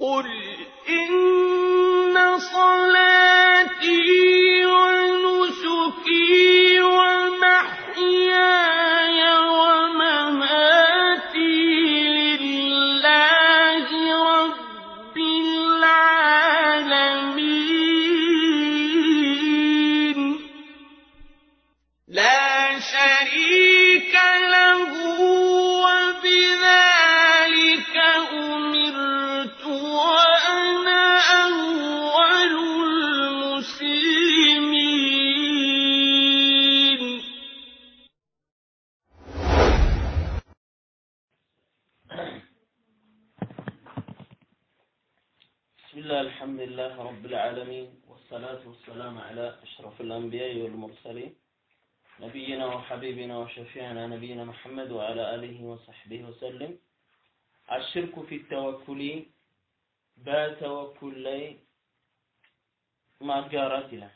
قل إن حبيبنا وشفيعنا نبينا محمد وعلى آله وصحبه وسلم. الشرك في التوكل بتوكل مرجارات له.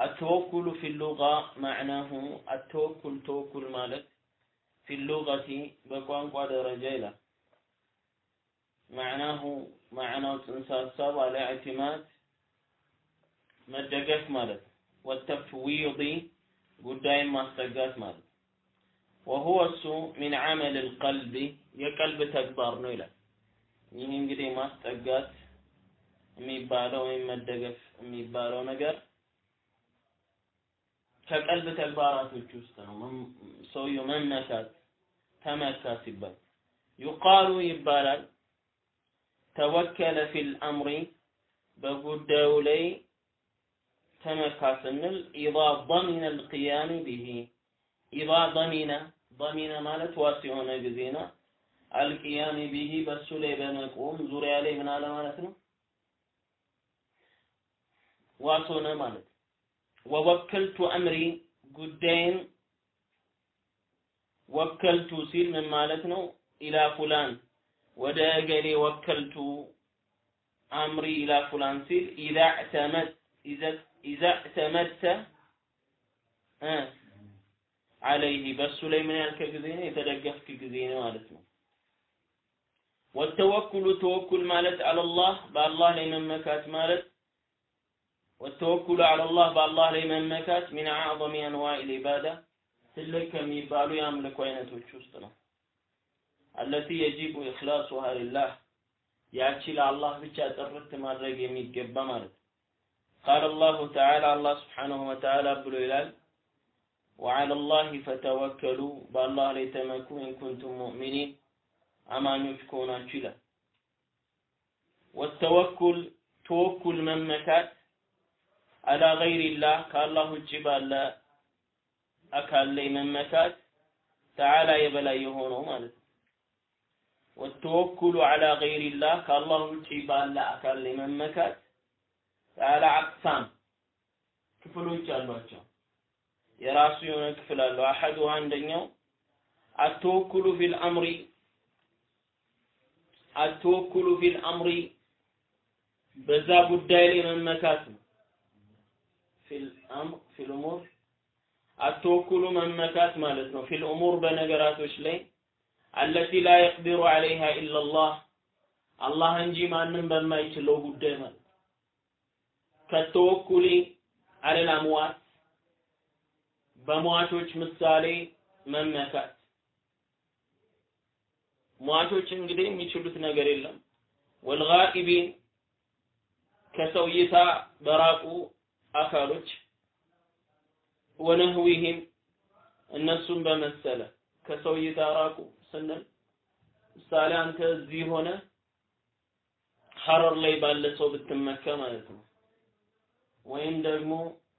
التوكل في اللغة معناه التوكل توكل مالك. في اللغة بقوان درجة له. معناه معناه تنسى صار على اعتماد مدقف مالك. والتفويض ጉዳይን ማስጠጋት ማለት ነው። ወሁወ እሱ ሚን ዐመል ልቀልቢ የቀልብ ተግባር ነው ይላል። ይህ እንግዲህ ማስጠጋት የሚባለው ወይም መደገፍ የሚባለው ነገር ከቀልብ ተግባራቶች ውስጥ ነው። ሰውየው መመታት ተመታ ሲባል ዩቃሉ ይባላል توكل في الأمر በጉዳዩ ላይ ተመካ ስንል ኢዛ ضمن القيام به ኢዛ ضمن ضمن ማለት ዋስ የሆነ ጊዜና አልቅያም ቢሂ በሱ ላይ በመቆም ዙሪያ ላይ ምን አለ ማለት ነው ዋስ ሆነ ማለት ወወከልቱ አምሪ ጉዳይን ወከልቱ ሲል ምን ማለት ነው ኢላ ፉላን ወደ እገሌ ወከልቱ አምሪ ኢላ ፉላን ሲል ኢዛ እዕተመት ኢዛ እዕተመድተ አለይህ በሱ ላይ ምን ያልከ ጊዜ ነው? የተደገፍክ ጊዜ ነው ማለት ነው። ወተወኩሉ ተወኩል ማለት አለላህ በአላህ ላይ መመካት ማለት። ወተወኩሉ አለላህ በአላህ ላይ መመካት ሚን አዕظም አንዋዕ ልዒባዳ ትልቅ ከሚባሉ የአምልኮ አይነቶች ውስጥ ነው። አለቲ የጂቡ ኢኽላሱሃ ሊላህ ያቺ ለአላህ ብቻ ጥርት ማድረግ የሚገባ ማለት ቃለ አላሁ ተዓላ አላህ ስብሓንሁ ወተዓላ ብሎ ይላል ወዓላ ላሂ ፈተወከሉ በአላህ ላይ ተመኩ ኢንኩንቱም ሙእሚኒን አማኞች ከሆናችሁ ይላል ወተወኩል ተወኩል መመካት አላ ገይሪላህ ከአላህ ውጭ ባለ አካል ላይ መመካት ተዓላ የበላይ የሆነው ማለት ነው ወተወኩሉ አላ ገይሪላህ ከአላህ ውጭ ባለ አካል ላይ መመካት ተዓላ አቅሳም ክፍሎች አሏቸው። የራሱ የሆነ ክፍል አለው። አሐዱ አንደኛው አተወኩሉ ፊል አምሪ አተወኩሉ ፊል አምሪ በዛ ጉዳይ ላይ መመካት ነው። في الأمر في الأمور التوكل መመካት ማለት ነው። في الأمور በነገራቶች ላይ التي لا يقدر عليها إلا الله አላህ እንጂ ማንም በማይችለው ጉዳይ ማለት كالتوكل على الأموات በሟቾች ምሳሌ መመካት። ሟቾች እንግዲህ የሚችሉት ነገር የለም። ወልጋኢቢን ከሰው እይታ በራቁ አካሎች ወነህዊህም እነሱን በመሰለ ከሰው እይታ ራቁ ስንል ምሳሌ አንተ እዚህ ሆነ ሐረር ላይ ባለ ሰው ብትመካ ማለት ነው ወይም ደግሞ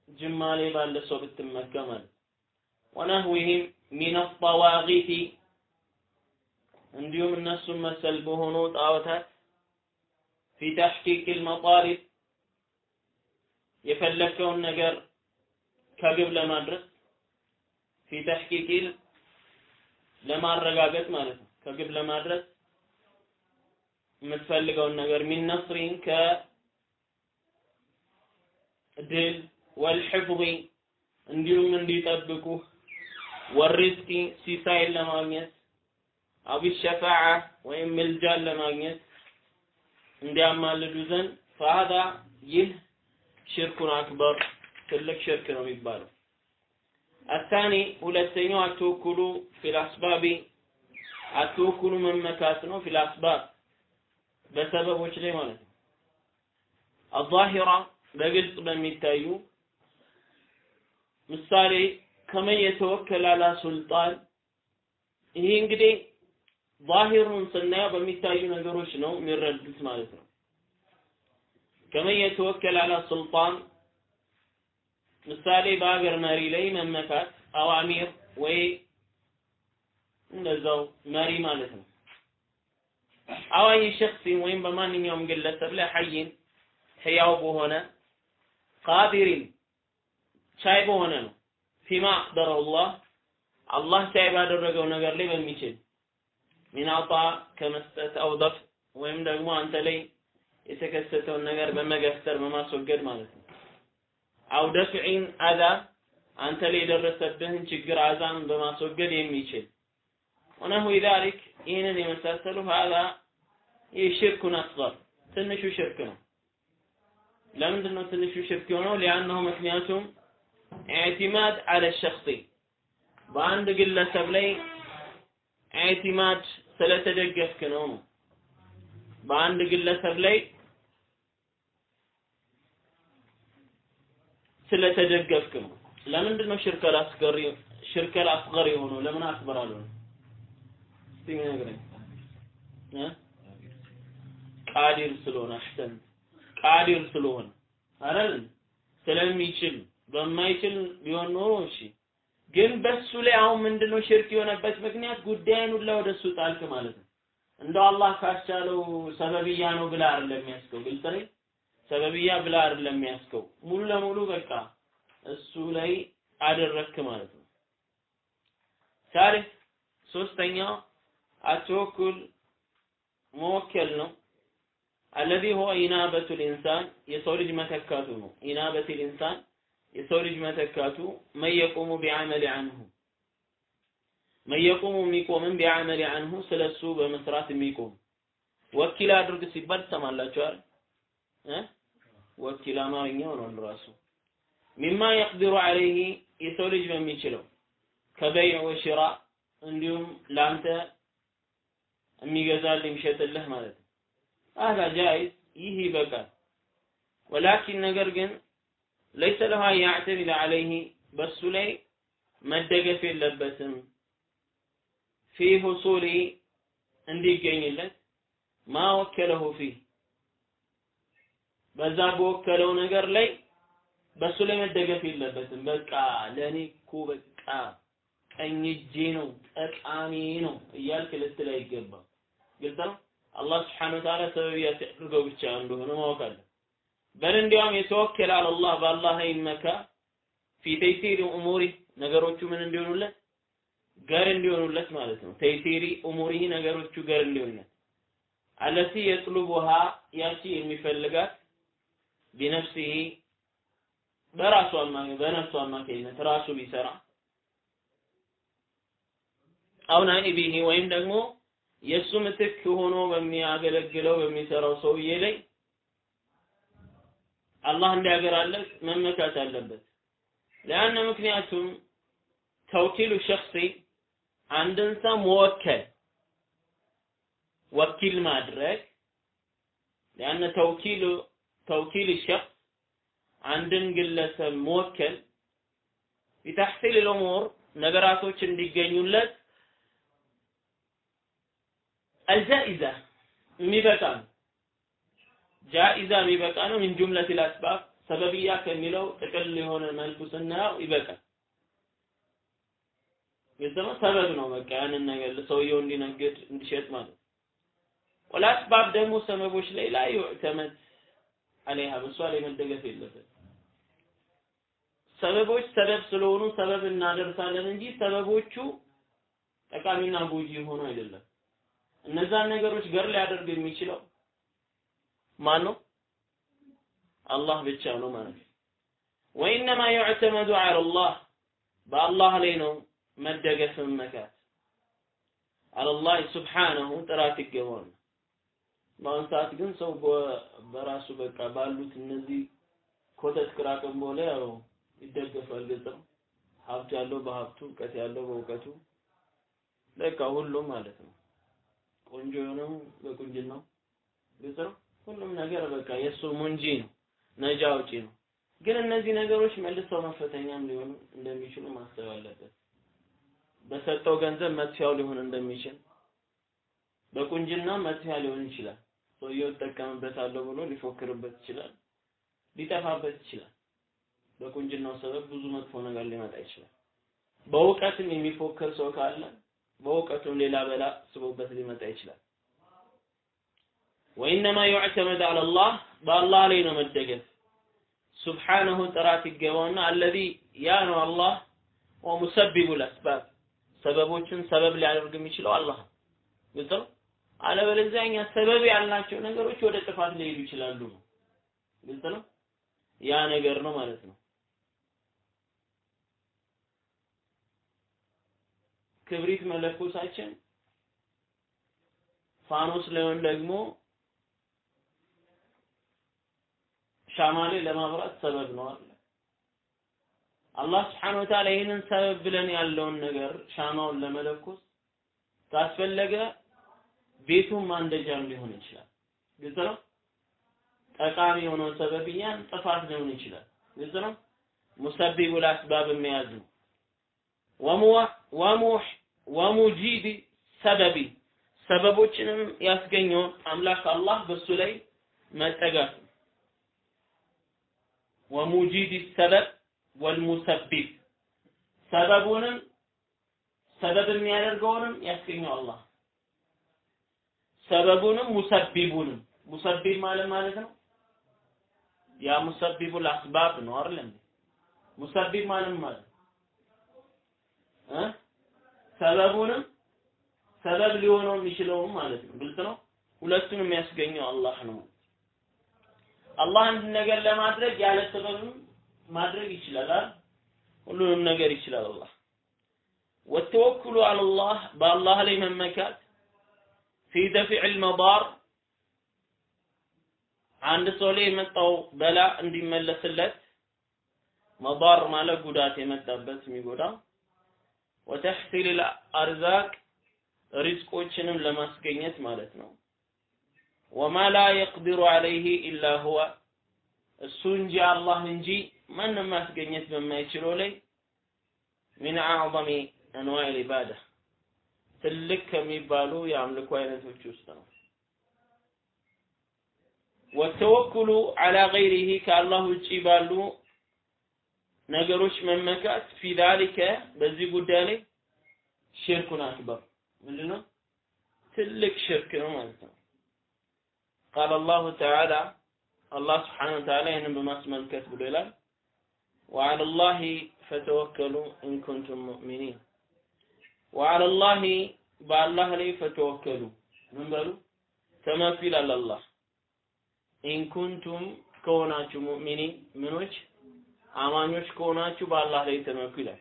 ጅማ ላይ ባለ ሰው ብትመካ ማለት ወነህዊህም ሚን ጠዋጊቲ እንዲሁም እነሱን መሰል በሆኑ ጣዖታት ፊ ተሕቂቅ ልመጣሊብ የፈለግከውን ነገር ከግብ ለማድረስ ፊ ተሕቂቅ ለማረጋገጥ ማለት ነው። ከግብ ለማድረስ የምትፈልገውን ነገር ሚን ነስሪን ከድል ወልሕፍظ እንዲሁም እንዲጠብቁ ወሪዝቂ ሲሳይን ለማግኘት አው ሸፋዓ ወይም ምልጃን ለማግኘት እንዲያማልዱ ዘንድ ፈሀዛ ይህ ሽርኩን አክበር ትልቅ ሽርክ ነው የሚባለው። አታኒ ሁለተኛው አትወኩሉ ፊል አስባቢ አትወኩሉ መመካት ነው ፊል አስባብ በሰበቦች ላይ ማለት ነው። አዛሂራ በግልጽ በሚታዩ ምሳሌ ከመን የተወከለ አላ ሱልጣን ይሄ እንግዲህ ዛሂሩን ስናየው በሚታዩ ነገሮች ነው የሚረዱት ማለት ነው። ከመን የተወከለ አላ ሱልጣን ምሳሌ በሀገር መሪ ላይ መመካት አዋሚር ወይ እንደዛው መሪ ማለት ነው። አዋይ ሸክሲን ወይም በማንኛውም ግለሰብ ላይ ሐይን ሕያው በሆነ ቃዲሪን ቻይ በሆነ ነው ፊማ አቅደረው አላህ ቻይ ባደረገው ነገር ላይ በሚችል ሚን አጣ ከመስጠት አው ደፍ ወይም ደግሞ አንተ ላይ የተከሰተውን ነገር በመገፍተር በማስወገድ ማለት ነው። አው ደፍዒን አዛ አንተ ላይ የደረሰብህን ችግር አዛን በማስወገድ የሚችል ወነሁ ዛሊክ ይህንን የመሳሰሉ ሀዛ ይህ ሽርኩን አስገር ትንሹ ሽርክ ነው። ለምንድን ነው ትንሹ ሽርክ የሆነው? ሊአነሁ ምክንያቱም ኢዕቲማድ አለ ሸክሲ በአንድ ግለሰብ ላይ ኢዕቲማድ ስለተደገፍክ ነው በአንድ ግለሰብ ላይ ስለተደገፍክ ነው። ለምንድን ነው ሽርከል አስገሪ ሽርከል አስገር የሆነው? ለምን አክበር አልሆነ? እስቲ እ ቃዲር ስለሆነ አሽተን ቃዲር ስለሆነ አይደል? ስለሚችል በማይችል ቢሆን ኖሮ እሺ። ግን በሱ ላይ አሁን ምንድነው ሽርክ የሆነበት ምክንያት ጉዳይን ሁላ ወደሱ ጣልክ ማለት ነው። እንደው አላህ ካስቻለው ሰበብያ ነው ብላ አይደለም የሚያስከው ግልጽ ነኝ። ሰበብያ ብላ አይደለም የሚያስከው ሙሉ ለሙሉ በቃ እሱ ላይ አደረክ ማለት ነው። ሳሊስ ሶስተኛው አተወኩል መወከል ነው። አለዚ ሁወ ኢናበቱ ልኢንሳን የሰው ልጅ መተካቱ ነው። ኢናበት ልኢንሳን የሰው ልጅ መተካቱ መየቁሙ ቢዐመል አንሁ መየቁሙ የሚቆምም ቢዐመል አንሁ ስለሱ በመስራት የሚቆም ወኪል አድርግ ሲባል ትሰማላችኋል እ ወኪል አማርኛው ነው ራሱ ሚማ የቅዲሩ ዐለይህ የሰው ልጅ በሚችለው ከበይዕ ወሽራ እንዲሁም ለአንተ የሚገዛልህ የሚሸጥልህ ማለት ነው። አዛ ጃኢዝ ይህ ይበቃል። ወላኪን ነገር ግን ለይሰ አን ያዕተሚድ ዐለይህ በሱ ላይ መደገፍ የለበትም ፊ ሁሱሊ እንዲገኝለት ማ ወከለሁ ፊህ በዛ በወከለው ነገር ላይ በሱ ላይ መደገፍ የለበትም። በቃ ለእኔ እኮ በቃ ቀኝ እጄ ነው ጠቃሚ ነው እያልክ ልትል አይገባም። ግልጽ ነው። አላህ ስብሐነሁ ወተዓላ ሰበብያ ሲያደርገው ብቻ እንደሆነ ማወቅ አለ። በል እንዲያውም የተወከለ አላህ በአላህ ይመካ ፊ ተይሲሪ ኡሙሪ ነገሮቹ ምን እንዲሆኑለት ገር እንዲሆኑለት ማለት ነው። ተይሲሪ ኡሙሪ ነገሮቹ ገር እንዲሆኑለት አለቲ የጥሉቡሃ ያቺ የሚፈልጋት ቢነፍሲሂ በራሱ በነፍሱ አማካኝነት ራሱ ቢሰራ አው ናኢቢሂ ወይም ደግሞ የእሱ ምትክ ሆኖ በሚያገለግለው በሚሰራው ሰውዬ ላይ አላህ እንዲያገራለት መመካት አለበት። ለአነ ምክንያቱም ተውኪሉ ሸክሲ አንድን ሰው መወከል ወኪል ማድረግ ለአነ ተውኪሉ ተውኪል ሸክስ አንድን ግለሰብ መወከል ቢተሕሲል ልእሙር ነገራቶች እንዲገኙለት አልጃኢዛ የሚበቃ ነው። ጃኢዛ የሚበቃ ነው። ምን ጁምለት ልአስባብ ሰበብያ ከሚለው ጥቅል የሆነ መልኩ ስናየው ይበቃል። የዘመ ሰበብ ነው። በቃ ያንን ነገር ሰውየው እንዲነግድ እንዲሸጥ ማለት ወላስባብ ደግሞ ሰበቦች ላይ ላይ ዩዕተመድ አለይሃ በሷ ላይ መደገፍ የለበት። ሰበቦች ሰበብ ስለሆኑ ሰበብ እናደርሳለን እንጂ ሰበቦቹ ጠቃሚና ጎጂ ሆኖ አይደለም። እነዛን ነገሮች ገር ሊያደርግ የሚችለው ማን ነው? አላህ ብቻ ነው ማለት ነው። ወኢነማ ዩዕተመዱ ዐላ አላህ በአላህ ላይ ነው መደገፍ መመካት። አላህ ሱብሓነሁ ጥራት ይገባዋል። በአሁኑ ሰዓት ግን ሰው በራሱ በቃ ባሉት እነዚህ ኮተት ክራቅንቦ ላይ ያው ይደገፋል። ግልጽ ሀብት ያለው በሀብቱ፣ እውቀት ያለው በእውቀቱ በቃ ሁሉም ማለት ነው። ቆንጆ የሆነው በቁንጅናው ግልጽ ነው። ሁሉም ነገር በቃ የእሱ ሙንጂ ነው፣ ነጃ አውጪ ነው። ግን እነዚህ ነገሮች መልሰው መፈተኛም ሊሆኑ እንደሚችሉ ማሰብ አለበት። በሰጠው ገንዘብ መጥፊያው ሊሆን እንደሚችል በቁንጅና መጥፊያ ሊሆን ይችላል። ሰውየው እጠቀምበታለሁ ብሎ ሊፎክርበት ይችላል፣ ሊጠፋበት ይችላል። በቁንጅናው ሰበብ ብዙ መጥፎ ነገር ሊመጣ ይችላል። በእውቀትም የሚፎክር ሰው ካለ በእውቀቱም ሌላ በላ ስቦበት ሊመጣ ይችላል። ወኢነማ ዩዕተመድ አለላህ በአላህ ላይ ነው መደገፍ። ሱብሓነሁ ጥራት ይገባውና አለዚ ያ ነው አላህ ወሙሰቢቡ ልአስባብ ሰበቦችን ሰበብ ሊያደርግ የሚችለው አላህ ግልጽ ነው። አለበለዚያ ሰበብ ያልናቸው ነገሮች ወደ ጥፋት ሊሄዱ ይችላሉ ነው። ግልጽ ነው። ያ ነገር ነው ማለት ነው። ክብሪት መለኮሳችን ፋኖስ ላይሆን ደግሞ ሻማ ለማብራት ሰበብ ነው አለ። አላህ ስብሐነ ወተዓላ ይህንን ሰበብ ብለን ያለውን ነገር ሻማውን ለመለኮስ ካስፈለገ ቤቱን ማንደጃም ሊሆን ይችላል። ግልጽ ነው። ጠቃሚ የሆነው ሰበብያን ጥፋት ሊሆን ይችላል። ግልጽ ነው። ሙሰቢቡል አስባብ የሚያዝ ነው። ወሙህ ወሙጂቢ ሰበቢ ሰበቦችንም ያስገኘውን አምላክ አላህ በሱ ላይ መጠጋት ነው። ወሙጂዲ ሰበብ ወልሙሰቢብ ሰበቡንም ሰበብ የሚያደርገውንም ያስገኘው አላህ። ሰበቡንም ሙሰቢቡንም ሙሰቢብ ማለት ማለት ነው። ያ ሙሰቢቡል አስባብ ነው አይደል ሙሰቢብ ማለት ማለት እ ሰበቡንም ሰበብ ሊሆነው የሚችለውም ማለት ነው። ግልጽ ነው? ሁለቱንም የሚያስገኘው አላህ ነው። አላህ አንድ ነገር ለማድረግ ያለ ሰበብም ማድረግ ይችላል ሁሉንም ነገር ይችላል አላህ። ወተወኩሉ አለላህ በአላህ ላይ መመካት። ፊ ደፊዕ ልመዳር አንድ ሰው ላይ የመጣው በላ እንዲመለስለት። መዳር ማለት ጉዳት የመጣበት የሚጎዳ ወተሕሲል አርዛቅ ሪዝቆችንም ለማስገኘት ማለት ነው። ወማ ላ የቅዲሩ ዐለይህ ኢላ ሁወ እሱ እንጂ አላህ እንጂ ማንም ማስገኘት በማይችለው ላይ ሚን አዕظም አንዋዕ ልዒባዳ ትልቅ ከሚባሉ የአምልኮ አይነቶች ውስጥ ነው። ወተወኩሉ ዐላ ገይሪሂ ከአላህ ውጪ ባሉ ነገሮች መመካት ፊ ዛሊከ በዚህ ጉዳይ ላይ ሽርኩን አክበር ምንድነው ትልቅ ሽርክ ነው ማለት ነው ቃል አላሁ ተዓላ አላህ ስብሓነሁ ወተዓላ ይህንን በማስመልከት ብሎ ይላል وعلى الله فتوكلوا إن كنتم مؤمنين وعلى الله بالله لي فتوكلوا من بالو تمثيل على الله إن كنتم كوناتوا مؤمنين من وجه አማኞች ከሆናችሁ በአላህ ላይ ተመኩ ይላል።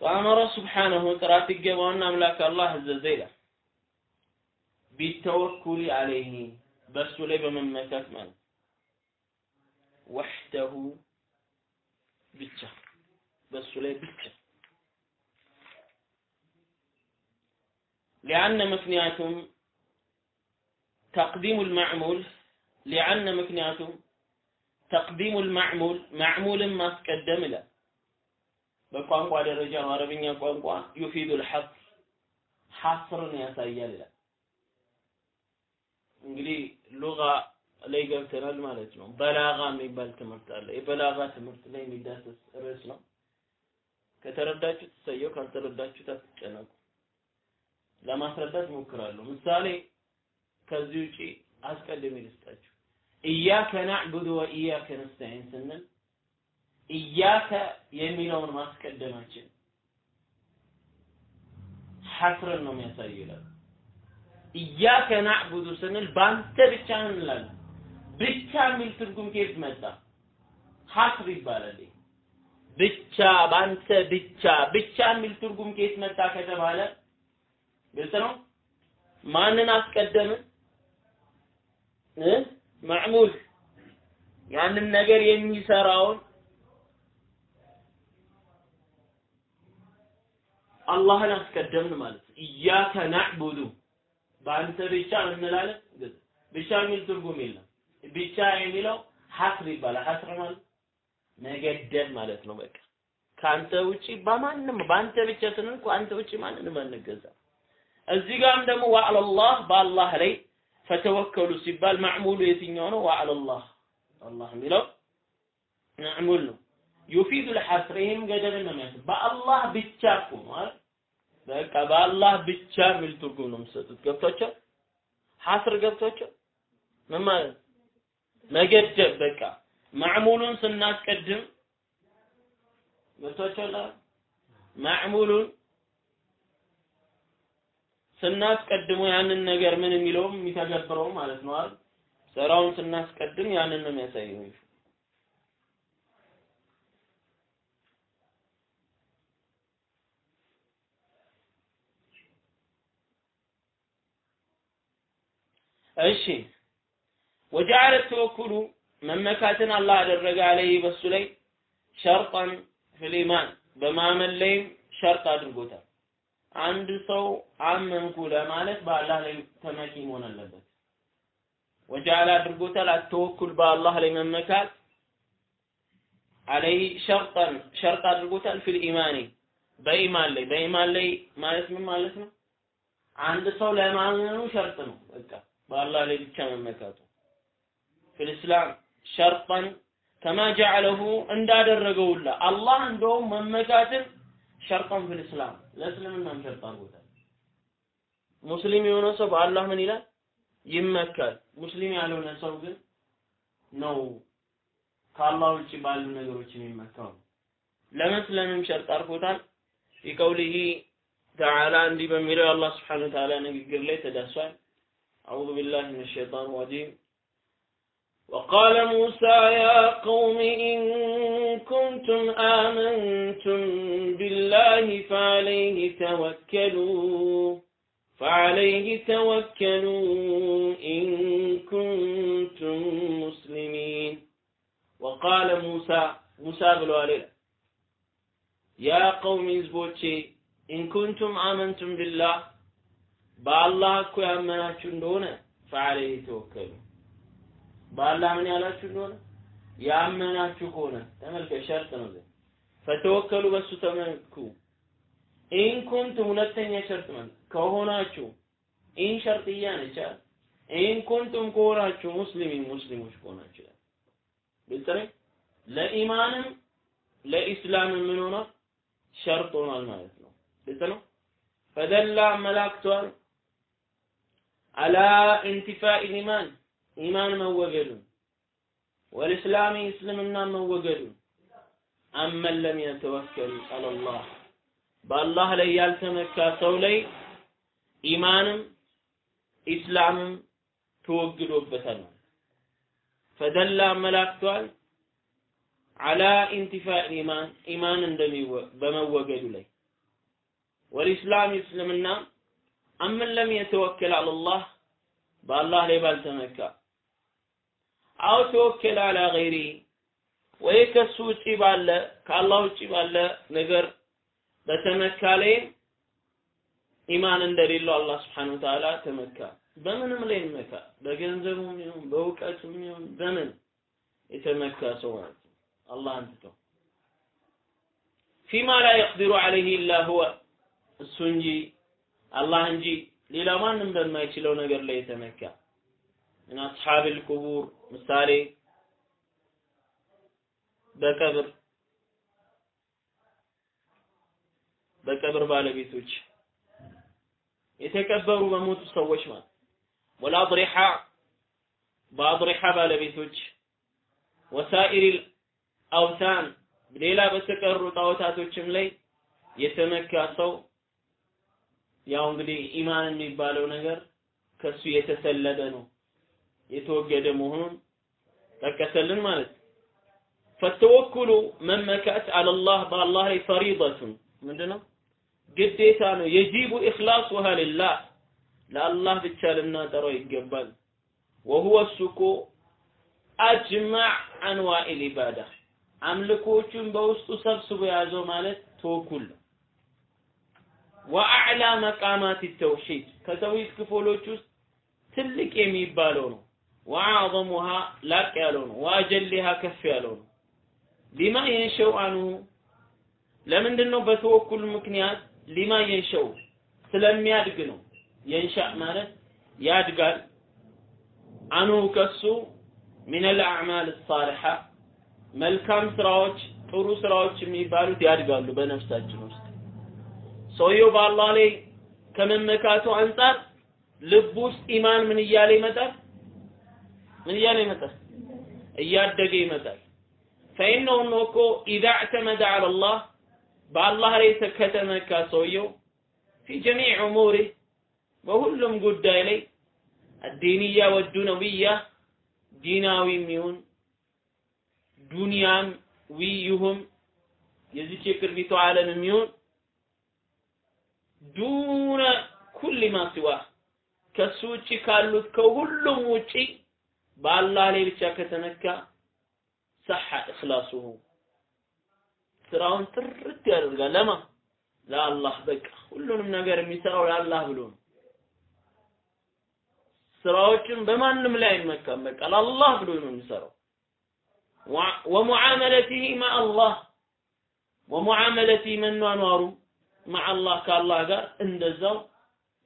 ወአመረ ሱብሓነሁ ጥራት ይገባውና አምላክ አላህ አዘዘ ይላል። ቢተወኩል አለይህ በእሱ ላይ በመመካት ማለት ወህደሁ ብቻ በእሱ ላይ ብቻ ሊአነ ምክንያቱም ተቅዲሙ ልማዕሙል ሊአነ ምክንያቱም ተቅዲሙ ልማዕሙል ማዕሙልን ማስቀደም ይላል። በቋንቋ ደረጃ በአረብኛ ቋንቋ ዩፊዱ ልሐስር ሐስርን ያሳያል ይላል። እንግዲህ ሉጋ ላይ ገብተናል ማለት ነው። በላጋ የሚባል ትምህርት አለ። የበላጋ ትምህርት ላይ የሚዳሰስ ርዕስ ነው። ከተረዳችሁ ትሰየው ካልተረዳችሁ አትጨነቁ ለማስረዳት ሞክራለሁ ምሳሌ ከዚህ ውጪ አስቀድሜ ልስጣችሁ። ኢያከ ናዕቡዱ ወኢያከ ነስተዒን ስንል ኢያከ የሚለውን ማስቀደማችን ሐስርን ነው የሚያሳየው ይላል። ኢያከ ናዕቡዱ ስንል በአንተ ብቻ እንላለን። ብቻ የሚል ትርጉም ከየት መጣ? ሐስር ይባላል ብቻ በአንተ ብቻ ብቻ የሚል ትርጉም ከየት መጣ ከተባለ ግልጽ ነው? ማንን አስቀደምን ማዕሙል ያንን ነገር የሚሰራውን አላህን አስቀደምን ማለት ነው። ኢያከ ናዕቡዱ በአንተ ብቻ እንላለን። ብቻ የሚል ትርጉም የለም። ብቻ የሚለው ሐስር ይባላል። ሐስር ማለት መገደብ ማለት ነው። በቃ ከአንተ ውጪ በማንም በአንተ ብቻ ስንል ከአንተ ውጪ ማንንም አንገዛ። እዚህ ጋርም ደግሞ ወዐለላህ በአላህ ላይ ፈተወከሉ ሲባል ማዕሙሉ የትኛው ነው? ወዐለላህ አላህ የሚለው ማዕሙል ነው። ዩፊዱ ልሐስር ይህም ገደብን ነው የሚያስብ በአላህ ብቻ እኮ ነው? በቃ በአላህ ብቻ የሚል ትርጉም ነው የምትሰጡት። ገብቷቸው ሐስር ገብቷቸው ምን ማለት መገደብ በቃ ማዕሙሉን ስናስቀድም ገብቷቸዋል። ማዕሙሉን ስናስቀድሞ ያንን ነገር ምን የሚለውም የሚተገብረው ማለት ነው አይደል? ስራውን ስናስቀድም ያንን ነው የሚያሳየው። እሺ ወጀዐለ ተወኩሉ መመካትን አላህ አደረገ عليه በሱ ላይ شرطا في الإيمان በማመን ላይም ሸርጥ አድርጎታል። አንድ ሰው አመንኩ ለማለት በአላህ ላይ ተመኪ መሆን አለበት። وجعل አድርጎታል التوكل በአላህ ላይ መመካት عليه شرطا ሸርጥ አድርጎታል في الإيمان በኢማን ላይ በኢማን ላይ ማለት ምን ማለት ነው? አንድ ሰው ለማመኑ ሸርጥ ነው በቃ በአላህ ላይ ብቻ መመካቱ ፊል እስላም ሸርጠን ከማ ጀዐለሁ እንዳደረገውላ አላህ እንደውም መመካትን ሸርጠን ፊል እስላም ለእስልምናም ሸርጥ አድርጎታል። ሙስሊም የሆነ ሰው በአላህ ምን ይላል ይመካል። ሙስሊም ያልሆነ ሰው ግን ነው ከአላህ ውጭ ባሉ ነገሮች የሚመካው። ለመስለምም ሸርጥ አድርጎታል። ቢቀውሊሂ ተዓላ እንዲህ በሚለው የአላህ ስብሐነ ወተዓላ ንግግር ላይ ተዳሷል። አዑዙ ቢላሂ ሚነ ሸይጣን ረጂም وقال موسى يا قوم إن كنتم آمنتم بالله فعليه توكلوا فعليه توكلوا إن كنتم مسلمين. وقال موسى موسى بالوالد يا قوم ህዝቦቼ إن كنتم آمنتم بالله بالله ኮ አምናችሁ እንደሆነ فعليه توكلوا. በአላህ ምን ያላችሁ እንደሆነ ያመናችሁ ከሆነ ተመልከት፣ ሸርጥ ነው ግን فتوكلوا በሱ ተመኩ። إن كنتم ሁለተኛ ሸርጥ ማለት ከሆናችሁ إن شرطية ነች። إن كنتم ከሆናችሁ مسلمين ሙስሊሞች ከሆናችሁ ግልጽ ለኢማንም ለኢስላምም ምን ሆኗል? ሸርጥ ሆኗል ማለት ነው። ግልጽ ነው። ፈደላ አመላክቷል አላ ኢንቲፋኢ ኢማን ኢማን መወገዱን ወልእስላሚ እስልምና መወገዱን አመን ለም የተወከል አለላህ በአላህ ላይ ያልተመካ ሰው ላይ ኢማንም ኢስላምም ተወግዶበታል። ፈደላ አመላክቷል አላ ኢንቲፋኢ ኢማን ኢማን እንደሚወ በመወገዱ ላይ ወልኢስላም እስልምና አመን ለም የተወከል አለላህ በአላህ ላይ ባልተመካ አው ተወከለ አላ ገይሪ ወይ ከሱ ውጪ ባለ ከአላህ ውጪ ባለ ነገር በተመካ ላይ ኢማን እንደሌለው አላህ ስብሐነሁ ወተዓላ ተመካ። በምንም ላይ ይመካ፣ በገንዘቡም ይሁን በእውቀቱም ይሁን በምን የተመካ ሰው ማለት ነው። አላህን ትተው ፊማ ላ የቅዲሩ ዐለይሂ ኢላ ሁወ እሱ እንጂ አላህ እንጂ ሌላ ማንም በማይችለው ነገር ላይ የተመካ ምን አስሐብል ቁቡር ምሳሌ በቀብር በቀብር ባለቤቶች የተቀበሩ በሞቱ ሰዎች ማለት ወልአድሪሓ በአድሪሓ ባለቤቶች ወሳኢሪል አውታን ሌላ በተቀሩ ጣዖታቶችም ላይ የተመካ ሰው ያው እንግዲህ ኢማን የሚባለው ነገር ከሱ የተሰለበ ነው የተወገደ መሆኑን ጠቀሰልን ማለት ነው። ፈተወኩሉ መመካት አለላህ በአላህ ላይ ፈሪደቱን ምንድነው ግዴታ ነው። የጂቡ ኢኽላሱሃ ሊላህ ለአላህ ብቻ ልናጠራው ይገባል። ወሁወ እሱ እኮ አጅማዕ አንዋኢል ኢባዳ አምልኮቹን በውስጡ ሰብስቦ የያዘው ማለት ተወኩል ነው። ወአዕላ መቃማት ተውሂድ ከተውሂድ ክፍሎች ውስጥ ትልቅ የሚባለው ነው። ወአዕظሙሃ ላቅ ያለው ነው። ወአጀሊሃ ከፍ ያለው ነው። ሊማ የንሸው አንሁ ለምንድን ነው በተወኩል ምክንያት ሊማ የንሸው ስለሚያድግ ነው። የንሻ ማለት ያድጋል። አንሁ ከሱ ሚነል አዕማል መልካም ስራዎች ጥሩ ስራዎች የሚባሉት ያድጋሉ በነፍሳችን ውስጥ ሰውየው በአላህ ላይ ከመመካቱ አንጻር ልብ ውስጥ ኢማን ምን እያለ ይመጣል? ምን እያለ ይመጣል? እያደገ ይመጣል። ፈኢነሁ ነው እኮ ኢዛ እዕተመደ ዐለ አላህ በአላህ ላይ ከተመካ ሰውየው ፊ ጀሚዕ ኡሙሪህ በሁሉም ጉዳይ ላይ አዲንያ ወዱነውያ ዲናዊም ይሁን ዱንያም ዊይሁም የዚች የቅርቢቱ ዓለምም ይሁን ዱነ ኩል ማ ሲዋ ከሱ ውጭ ካሉት ከሁሉም ውጪ በአላህ ላይ ብቻ ከተነካ ሰሐ እኽላሱሁ ስራውን ጥርት ያደርጋል። ለማ ለአላህ በቃ ሁሉንም ነገር የሚሰራው ለአላህ ብሎ ነው። ስራዎችን በማንም ላይ አይመካም። በቃ ለአላህ ብሎ ነው የሚሰራው። ወሙዓመለቲሂ ማአላህ ወሙዓመለቲ መኗኗሩ ማአላህ ከአላህ ጋር እንደዛው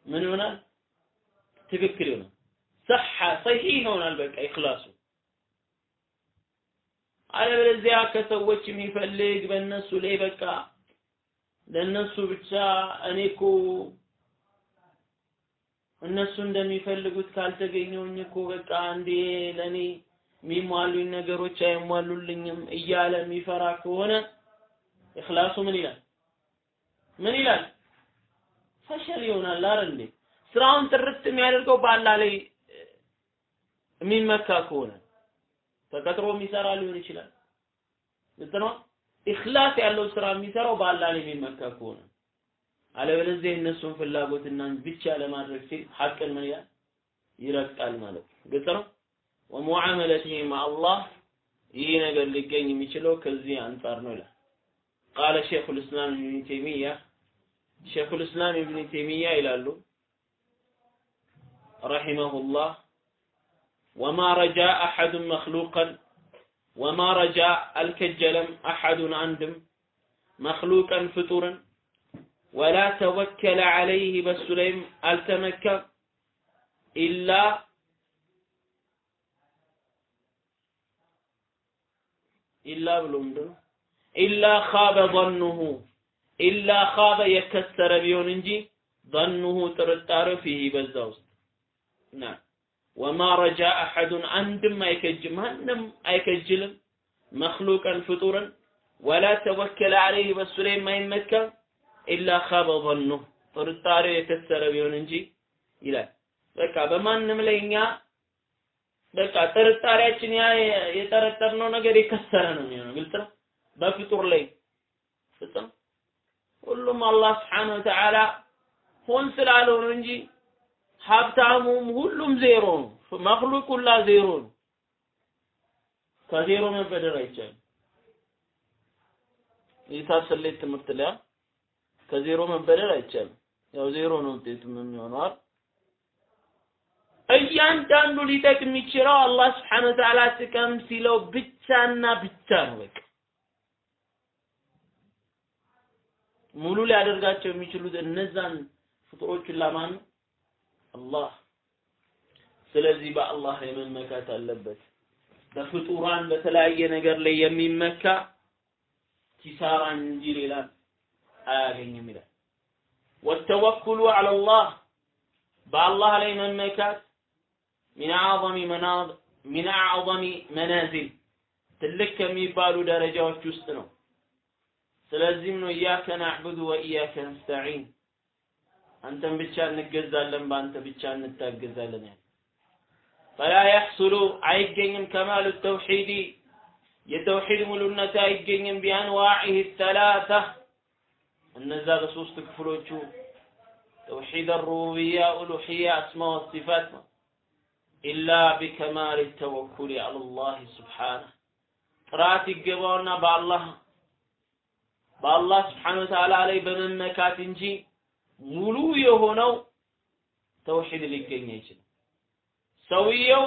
ምን ይሆናል? ትክክል ይሆናል። ሰሐ ሰሂህ ይሆናል በቃ ኢኽላሱ አለበለዚያ ከሰዎች የሚፈልግ በእነሱ ላይ በቃ ለእነሱ ብቻ እኔ እኮ እነሱ እንደሚፈልጉት ካልተገኘውኝ እኮ በቃ እንዴ ለእኔ የሚሟሉኝ ነገሮች አይሟሉልኝም እያለ የሚፈራ ከሆነ ኢኽላሱ ምን ይላል ምን ይላል? ፈሸል ይሆናል አይደል እንዴ? ስራውን ጥርት የሚያደርገው በአላህ ላይ የሚመካ ከሆነ ተቀጥሮ የሚሰራ ሊሆን ይችላል። ግልጽ ኢኽላስ ያለው ስራ የሚሰራው በአላህ የሚመካ ከሆነ አለበለዚያ የእነሱን ፍላጎትና ብቻ ለማድረግ ሲል ሐቅን ምን ይላል ይረግጣል ማለት ነው። ግልጽ ነው። ወሙዓመለቲሂ ማአላህ ይህ ነገር ሊገኝ የሚችለው ከዚህ አንጻር ነው ይላል። ቃለ ሼኹል እስላም ኢብኑ ተይሚያ ሼኹል እስላም ኢብኑ ተይሚያ ይላሉ ረሂመሁላህ وما رجاء أحد مخلوقا وما رجاء الكجلم أحد عندم مخلوقا فطورا ولا توكل عليه بالسليم التمكن إلا إلا بلومدو ኢላ ኻበ ظنه ኢላ ኻበ የከሰረ ቢሆን እንጂ ظنه ጥርጣሬው ፊህ በዛ ውስጥ ና ወማ ረጃ አሐዱን አንድም አይከጅ ማንም አይከጅልም መክሉቀን ፍጡርን ወላ ተወከለ አለይህ በሱ ላይ የማይመካ ኢላ ኻበ ظኑ ጥርጣሬው የከሰረ ቢሆን እንጂ ይላል። በቃ በማንም ላይ እኛ በቃ ጥርጣሬያችን ያ የጠረጠርነው ነገር የከሰረ ነው የሚሆነው። ግልጽ ነው። በፍጡር ላይ ፍጹም ሁሉም አላህ ስብሓነሁ ወተዓላ ሆን ስላልሆነ እንጂ ሀብታሙም ሁሉም ዜሮ ነው። መክሉቅ ዜሮ ነው። ከዜሮ መበደር አይቻልም። ሂሳብ ስሌት ትምህርት ላይ ከዜሮ መበደር አይቻልም። ያው ዜሮ ነው ውጤቱ የሚሆነው? እያንዳንዱ ሊጠቅም የሚችለው አላህ ስብሓነሁ ወተዓላ ጥቀም ሲለው ብቻና ብቻ ነው በቃ ሙሉ ሊያደርጋቸው የሚችሉት እነዛን ፍጡሮችን ለማን ነው? አላህ። ስለዚህ በአላህ ላይ መመካት አለበት። በፍጡራን በተለያየ ነገር ላይ የሚመካ ኪሳራን እንጂ ሌላ አያገኝም ይላል። ወተወኩሉ ዐለላህ በአላህ ላይ መመካት ሚን አዕظም መናዚል ትልቅ ከሚባሉ ደረጃዎች ውስጥ ነው። ስለዚህም ነው ኢያከ ናዕቡዱ ወኢያከ ነስተዒን አንተን ብቻ እንገዛለን በአንተ ብቻ እንታገዛለን ያለ። ፈላ የሕሱሉ አይገኝም ከማሉ ተውሒዲ። የተውሒድ ሙሉነት አይገኝም ቢአንዋዒህ ተላታ እነዛ በሶስት ክፍሎቹ ተውሒድ ሩቡብያ ኡሉሕያ አስማ ወሲፋት ነው። ኢላ ቢከማል ተወኩል አላህ ስብሓነህ ጥራት ይገባውና በአላህ በአላህ ስብሓነ ወተዓላ ላይ በመመካት እንጂ ሙሉ የሆነው ተውሒድ ሊገኝ አይችልም። ሰውየው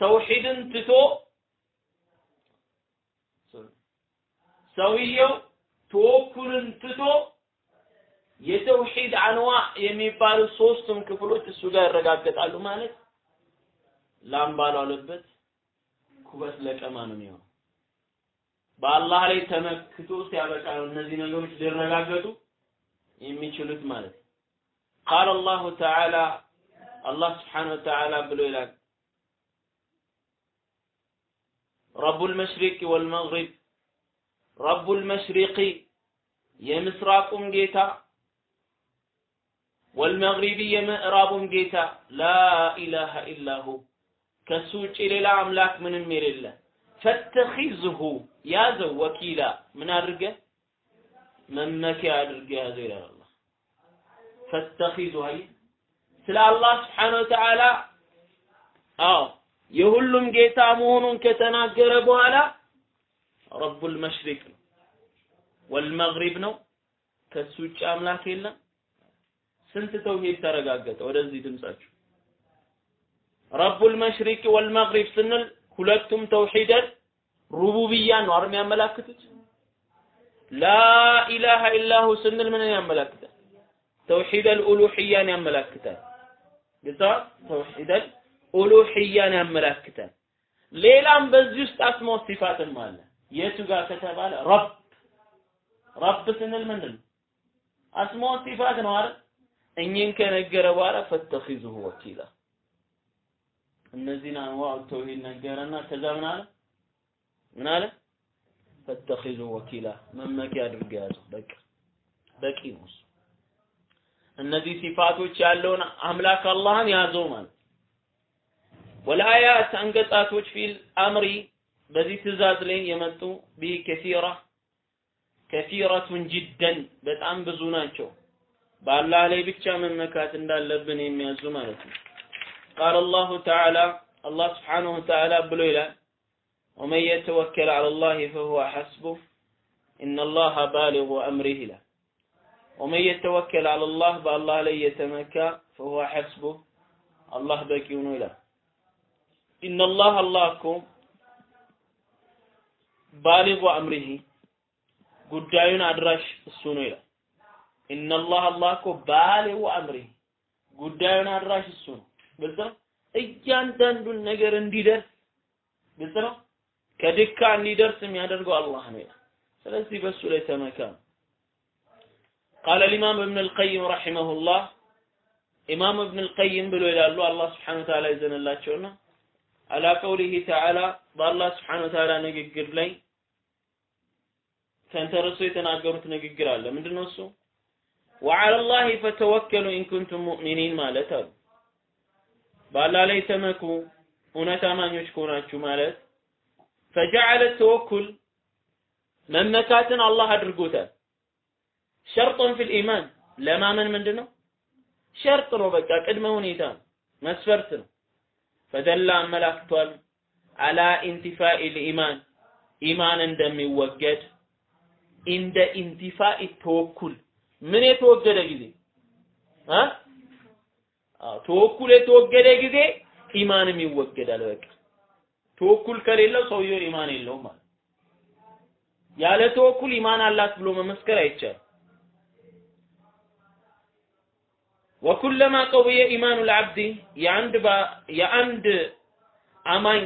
ተውሒድን ትቶ ሰውየው ተወኩልን ትቶ የተውሂድ አንዋ የሚባሉ ሶስቱም ክፍሎች እሱ ጋር ይረጋገጣሉ ማለት ላም ባልዋለበት ኩበት ለቀማ ነው የሚሆነው። በአላህ ላይ ተመክቶ ሲያበቃ ነው እነዚህ ነገሮች ሊረጋገጡ የሚችሉት ማለት ነው። ቃል አላሁ ተዓላ አላህ ስብሓነሁ ወተዓላ ብሎ ይላል። ረቡል መሽሪቅ ወልመግሪብ ረቡል መሽሪቂ የምስራቁም ጌታ ወልመግሪቢ የምዕራቡም ጌታ። ላኢላሃ ኢላሁ ከሱ ውጭ ሌላ አምላክ ምንም የሌለ። ፈተኺዝሁ ያዘው ወኪላ። ምን አድርገ መመኪያ አድርገ ያዘው ይላል አላህ። ፈተኺዙ አይ ስለ አላህ ስብሓነ ወተዓላ አዎ የሁሉም ጌታ መሆኑን ከተናገረ በኋላ ረቡል መሽሪቅ ነው። ወልመግሪብ ነው። ከሱ ውጭ አምላክ የለም። ስንት ተውሂድ ተረጋገጠ ወደዚህ ድምጻችሁ። ረቡል መሽሪቅ ወልመግሪብ ስንል ሁለቱም ተውሂደል ሩቡብያ ነው አርም ያመላክቱት ላኢላሃ ኢላሁ ስንል ምንን ያመላክታል? ተውሂደል ኡሉሂያን ያመላክታል። ግዛ ተውሂደል ኡሉሂያን ያመላክታል። ሌላም በዚህ ውስጥ አስማው ሲፋትም አለ። የቱ ጋር ከተባለ ረብ። ረብ ስንል ምንድን ነው? አስማው ሲፋት ነው አይደል? እኚህን ከነገረ በኋላ ፈተኺዙሁ ወኪላ። እነዚህን አንዋዕ ተውሂድ ነገረና ከዛ ምን አለ? ምን አለ ፈተኺዙ ወኪላ መመኪያ አድርገ ያዘው በቃ በቂ ነው እነዚህ ሲፋቶች ያለውን አምላክ አላህን ያዘው ማለት። ወልአያት አንቀጻቶች ፊል አምሪ በዚህ ትእዛዝ ላይ የመጡ ቢህ ከሲራ ከሲረቱን ጅደን በጣም ብዙ ናቸው። በአላህ ላይ ብቻ መመካት እንዳለብን የሚያዙ ማለት ነው። ቃል አላሁ ተዓላ አላህ ስብሓንሁ ተዓላ ብሎ ይላል ومن يتوكل على الله فهو حسبه إن الله بالغ أمره له ومن يتوكل على الله بالله لي يتمكى فهو حسبه الله بكيون له إن الله اللهكم بالغ أمره ጉዳዩን አድራሽ እሱ ነው ይላል ኢነላህ አላህ እኮ ባሊጉ አምሪ ጉዳዩን አድራሽ እሱ ነው ግልጽ ነው እያንዳንዱን ነገር እንዲደርስ ግልጽ ነው ከድካ እንዲደርስ የሚያደርገው አላህ ነው ይላል ስለዚህ በሱ ላይ ተመካ قال الإمام ابن القيم رحمه الله إمام ابن القيم بلو إلى الله الله سبحانه وتعالى إذن الله شونا على قوله تعالى بالله سبحانه وتعالى نقر لي ተንተርሶ የተናገሩት ንግግር አለ ምንድነው እሱ وعلى الله فتوكلوا إن كنتم مؤمنين ማለት አሉ በአላህ ላይ ተመኩ እውነት አማኞች ከሆናችሁ ማለት فجعل التوكل መመካትን አላህ አድርጎታል። شرطا في الإيمان ለማመን ምንድን ነው? ሸርጥ ነው። በቃ ቅድመ ሁኔታ ነው፣ መስፈርት ነው። فدل አመላክቷል على انتفاء الإيمان ኢማን እንደሚወገድ عند انتفاء التوكل ምን የተወገደ ጊዜ توكل የተወገደ ጊዜ ኢማንም ይወገዳል። በቃ ተወኩል ከሌለው ሰውየው ኢማን የለውም ማለት ያለ ተወኩል ኢማን አላት ብሎ መመስከር አይቻልም ወኩለማ ቀውየ ኢማኑ ልዓብዲ የአንድ የአንድ አማኝ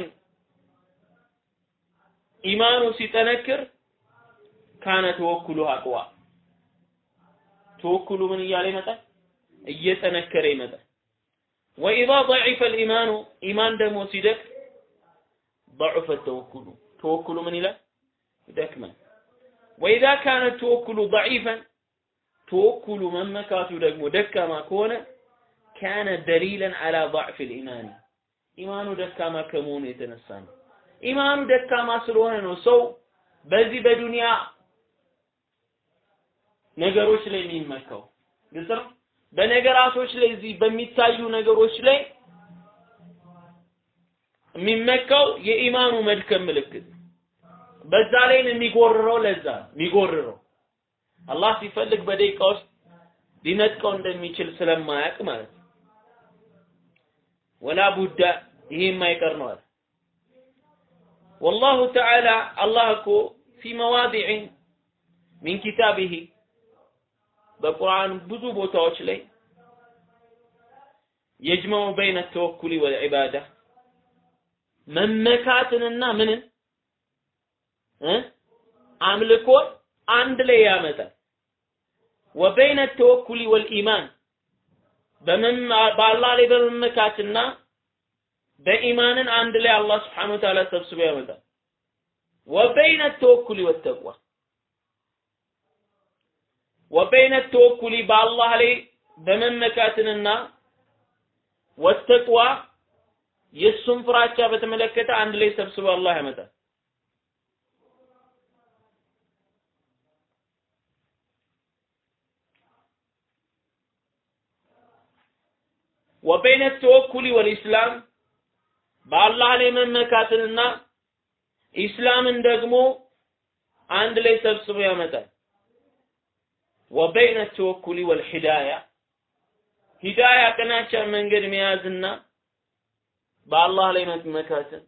ኢማኑ ሲጠነክር ካነ ተወኩሉ አቅዋ ተወኩሉ ምን እያለ ይመጣል እየጠነከረ ይመጣል ወኢዛ ضعف الإيمان ኢማን ደግሞ ሲደክ ضعف ተወኩሉ ተወኩሉ ምን ይላል ይደክማል ወኢዛ ካነ ተወኩሉ ضعيفا ተወኩሉ መመካቱ ደግሞ ደካማ ከሆነ ካነ ደሊለን አላ ضعፍ الإيمان. ኢማኑ ደካማ ከመሆኑ የተነሳ ነው ኢማኑ ደካማ ስለሆነ ነው ሰው በዚህ በዱንያ ነገሮች ላይ የሚመካው ግልጽ ነው በነገራቶች ላይ እዚህ በሚታዩ ነገሮች ላይ የሚመካው የኢማኑ መድከም ምልክት በዛ ላይ የሚጎርረው ለዛ የሚጎርረው አላህ ሲፈልግ በደቂቃ ውስጥ ሊነጥቀው እንደሚችል ስለማያውቅ ማለት ነው። ወላ ቡዳ ይሄ የማይቀር ነው አለ። ወላሁ ተዓላ አላህ እኮ ፊ መዋዲዕን ሚን ኪታቢሂ በቁርአን ብዙ ቦታዎች ላይ የጅመዑ በይነ ተወኩሊ ወልዒባዳ መመካትንና ምንን? እ? አምልኮን አንድ ላይ ያመጣል። ወበይነ ተወኩሊ ወልኢማን በአላህ ላይ በመመካትና በኢማንን አንድ ላይ አላህ ስብሓነሁ ወተዓላ ሰብስቦ ያመጣል። ወበይነ ተወኩሊ ወተቅዋ ወበይነ ተወኩሊ በአላህ ላይ በመመካትንና ወተቅዋ የእሱን ፍራቻ በተመለከተ አንድ ላይ ሰብስቦ አላህ ያመጣል። ወበይነ ተወኩሊ ወልኢስላም በአላህ ላይ መመካትንና ኢስላምን ደግሞ አንድ ላይ ሰብስቦ ያመጣል። ወበይነ ተወኩሊ ወልሂዳያ ሂዳያ ቀናቻ መንገድ መያዝና بالله لين مكاتن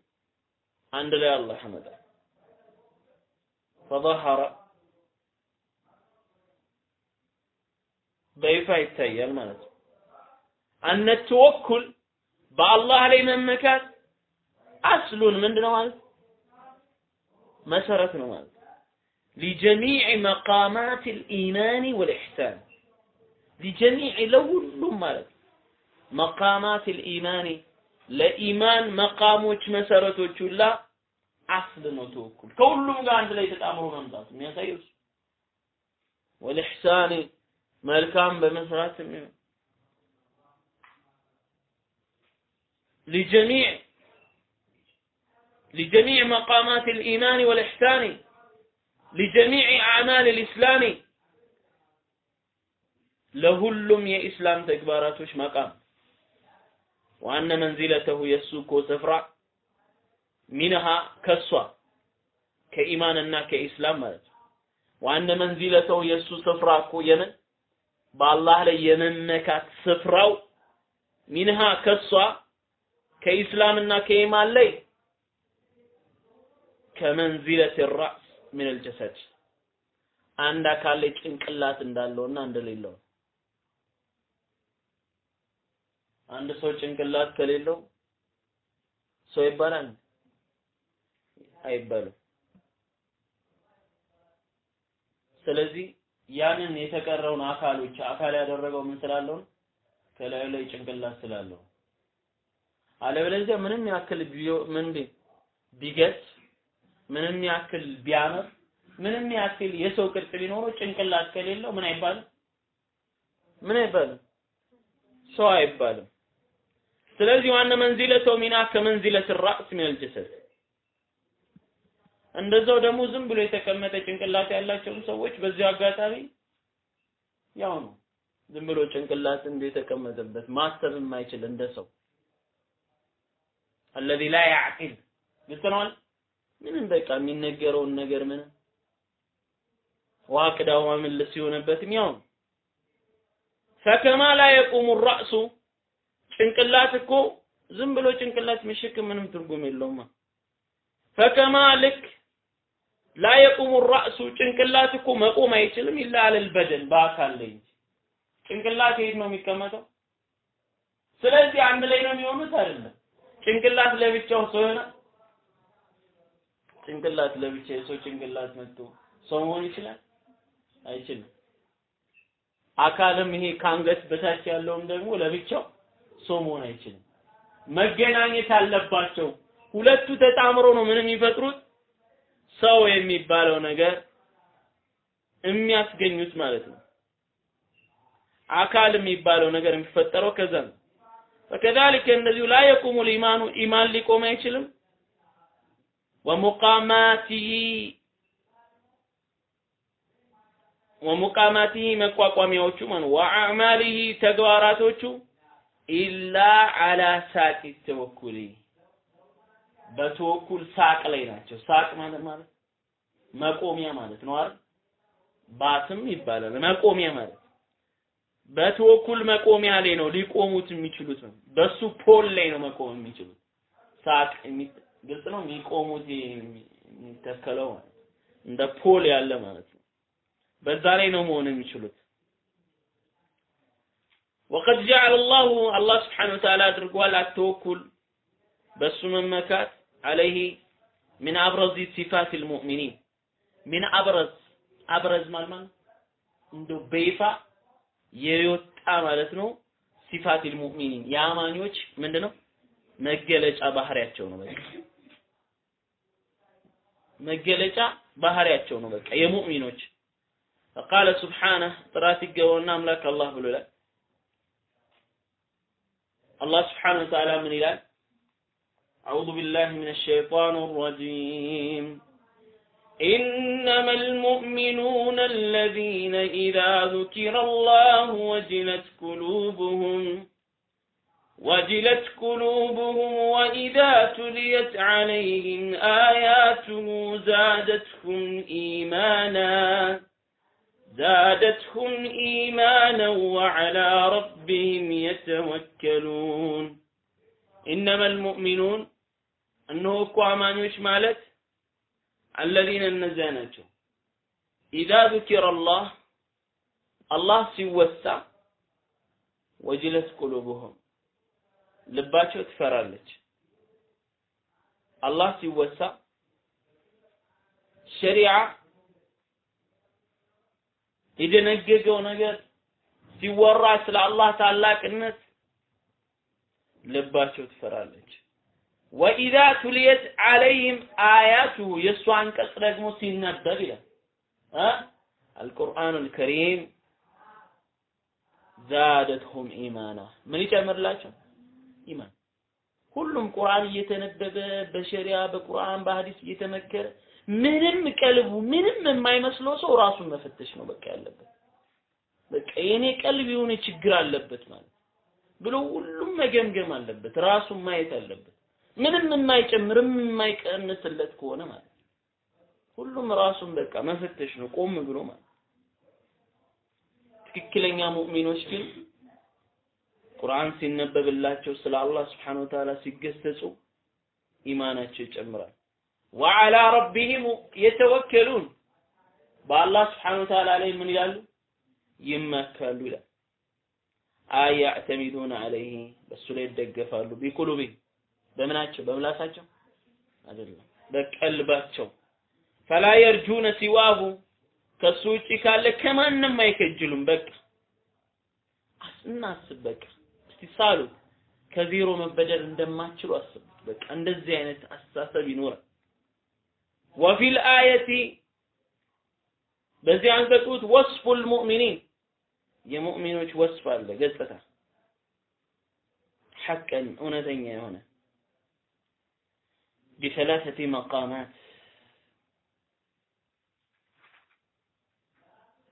عند لي الله حمد. فظهر. بيفا يتيال مالت أن التوكل بالله لين مكات أصل من دنوال مسارة نوال لجميع مقامات الإيمان والإحسان. لجميع لو مالت مقامات الإيمان ለኢማን መቃሞች መሰረቶች ሁላ አስል ነው ተወኩል ከሁሉም ጋር አንድ ላይ ተጣምሮ መምጣት የሚያሳየው ወልኢሕሳን መልካም በመስራት የሚሆን لجميع لجميع مقامات الإيمان والإحسان لجميع أعمال الإسلام لهلم يا إسلام تكباراتوش مقام ዋነ መንዚለተሁ የእሱ እኮ ስፍራ ሚንሃ ከሷ ከኢማንና ከኢስላም ማለት ነው። ዋነ መንዚለተው የእሱ ስፍራ እኮ የምን በአላህ ላይ የመመካት ስፍራው ሚንሃ ከሷ ከኢስላምና ከኢማን ላይ ከመንዚለት ራስ ምን አልጀሰድ አንድ አካል ላይ ጭንቅላት እንዳለውና እንደሌለው አንድ ሰው ጭንቅላት ከሌለው ሰው ይባላል? አይባልም። ስለዚህ ያንን የተቀረውን አካሎች አካል ያደረገው ምን ስላለው ከላዩ ላይ ጭንቅላት ስላለው። አለበለዚያ ምንም ያክል ምን ቢገስ ምንም ያክል ቢያምር ምንም ያክል የሰው ቅርጽ ቢኖረው ጭንቅላት ከሌለው ምን አይባልም? ምን አይባልም? ሰው አይባልም ስለዚህ ዋነ መንዚለተው ሚና ከመንዚለት ራእስ ሚነል ጀሰድ እንደዛው ደግሞ ዝም ብሎ የተቀመጠ ጭንቅላት ያላቸውም ሰዎች በዚህ አጋጣሚ ያው ነው። ዝም ብሎ ጭንቅላት እንደ የተቀመጠበት ማሰብ የማይችል እንደ ሰው አለዚ ላ ያዕቂል ግልጽ ምንም በቃ የሚነገረውን ነገር ምንም ዋቅዳው መመለስ ሲሆንበትም ያው ነው። ፈከማ ላ የቁሙ ራእሱ ጭንቅላት እኮ ዝም ብሎ ጭንቅላት መሸከም ምንም ትርጉም የለውም። ፈከማ ልክ ላ የቁሙ ራእሱ ጭንቅላት እኮ መቆም አይችልም ኢላ አለል በደን በአካል ላይ እንጂ። ጭንቅላት የት ነው የሚቀመጠው? ስለዚህ አንድ ላይ ነው የሚሆኑት አይደለም? ጭንቅላት ለብቻው ሰው ጭንቅላት ለብቻ የሰው ጭንቅላት መጥቶ ሰው መሆን ይችላል? አይችልም። አካልም ይሄ ከአንገት በታች ያለውም ደግሞ ለብቻው ሰው መሆን አይችልም መገናኘት አለባቸው ሁለቱ ተጣምሮ ነው ምን የሚፈጥሩት ሰው የሚባለው ነገር የሚያስገኙት ማለት ነው አካል የሚባለው ነገር የሚፈጠረው ከዛ ነው فكذلك እንደዚሁ لا يقوم الإيمان ኢማን ሊቆም አይችልም ومقاماته ወሙቃማቲሂ መቋቋሚያዎቹ ማለት ወአዕማሊሂ ተግባራቶቹ ኢላ አላ ሳቂ ተወኩሊ በተወኩል ሳቅ ላይ ናቸው። ሳቅ ማለት ማለት መቆሚያ ማለት ነው አይደል? ባትም ይባላል መቆሚያ ማለት በተወኩል መቆሚያ ላይ ነው ሊቆሙት የሚችሉት ነው። በሱ ፖል ላይ ነው መቆም የሚችሉት። ሳቅ ግልጽ ነው። የሚቆሙት የሚተከለው ማለት እንደ ፖል ያለ ማለት ነው። በዛ ላይ ነው መሆን የሚችሉት። ወቀድ ጀዐለ አላሁ አላህ ስብሓነ ወተዓላ አድርጓል አተወኩል በእሱ መመካት አለይህ ምን አብረዝ ሲፋት ልሙእሚኒን ምን አብረዝ አብረዝ ማልማል እንደው በይፋ የወጣ ማለት ነው ሲፋት ልሙእሚኒን የአማኞች ምንድነው መገለጫ ባህሪያቸው ነው በቃ መገለጫ ባህሪያቸው ነው በቃ የሙእሚኖች ፈቃለ ስብሓነህ ጥራት ይገባውና አምላክ አላህ ብሎ ይላል الله سبحانه وتعالى من إله أعوذ بالله من الشيطان الرجيم إنما المؤمنون الذين إذا ذكر الله وجلت قلوبهم وجلت قلوبهم وإذا تليت عليهم آياته زادتهم إيمانا زادتهم إيمانا وعلى ربهم يتوكلون إنما المؤمنون أنه كوامان مالت الذين النزانته إذا ذكر الله الله سيوسع وجلت قلوبهم ልባቸው ትፈራለች። አላህ ሲወሳ ሸሪዓ የደነገገው ነገር ሲወራ ስለ አላህ ታላቅነት ልባቸው ትፈራለች። ወኢዛ ቱልየት አለይህም አያቱ የእሱ አንቀጽ ደግሞ ሲነበብ ይላል አልቁርአኑል ከሪም ዛደትሁም ኢማና ምን ይጨምርላቸው? ኢማን ሁሉም ቁርአን እየተነበበ በሸሪያ በቁርአን በሐዲስ እየተመከረ ምንም ቀልቡ ምንም የማይመስለው ሰው ራሱን መፈተሽ ነው በቃ ያለበት። በቃ የኔ ቀልብ የሆነ ችግር አለበት ማለት ብሎ ሁሉም መገምገም አለበት፣ ራሱን ማየት አለበት። ምንም የማይጨምርም የማይቀንስለት ከሆነ ማለት ሁሉም ራሱን በቃ መፈተሽ ነው ቆም ብሎ ማለት ትክክለኛ ሙእሚኖች ግን ቁርአን ሲነበብላቸው ስለ አላህ ስብሓነሁ ወተዓላ ሲገሰጹ ኢማናቸው ይጨምራል። ወዐላ ረቢሂም የተወከሉን በአላህ ስብሓነሁ ወተዓላ ላይ ምን ይላሉ? ይመካሉ ይላል። አይ ያዕተሚዱነ ዐለይሂ በሱ ላይ ይደገፋሉ። ቢቁሉቢ በምናቸው በምላሳቸው አይደለም፣ በቀልባቸው ፈላ የርጁነ ሲዋሁ ከሱ ውጪ ካለ ከማንም አይከጅሉም። በቃ እናስብ በቃ እስቲ ከዜሮ መበደር እንደማችሉ አስቡት። በቃ እንደዚህ አይነት አስተሳሰብ ይኖራል። ወፊል አየቲ በዚህ አንቀጽ ውስጥ ወስፉል ሙእሚኒን የሙእሚኖች ወስፍ አለ ገጽታ ሐቀን እውነተኛ የሆነ ቢሰላሰቲ መቃማት